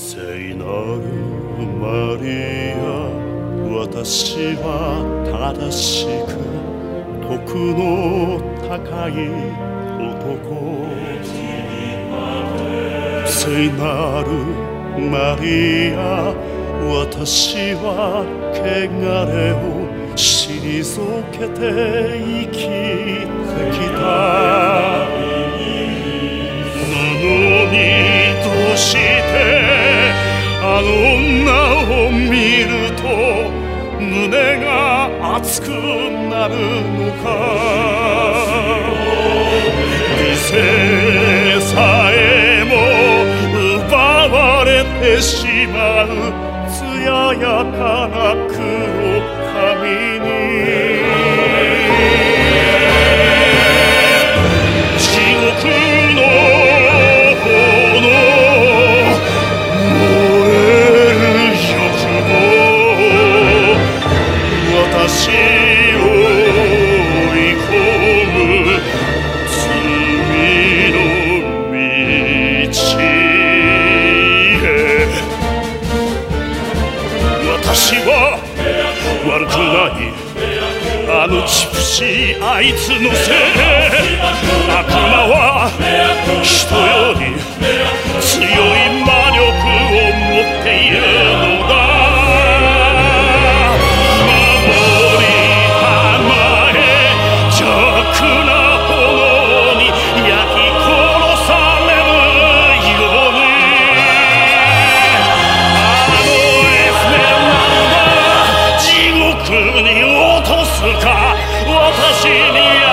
聖なるマリア私は正しく徳の高い男。聖なるマリア私は汚れを退けて生きてきた。胸が熱くなるのか。理性さえも奪われてしまう艶やかな黒髪に。悪くないあのチプシーあいつのせい。悪魔は人より強いに落とすか。私に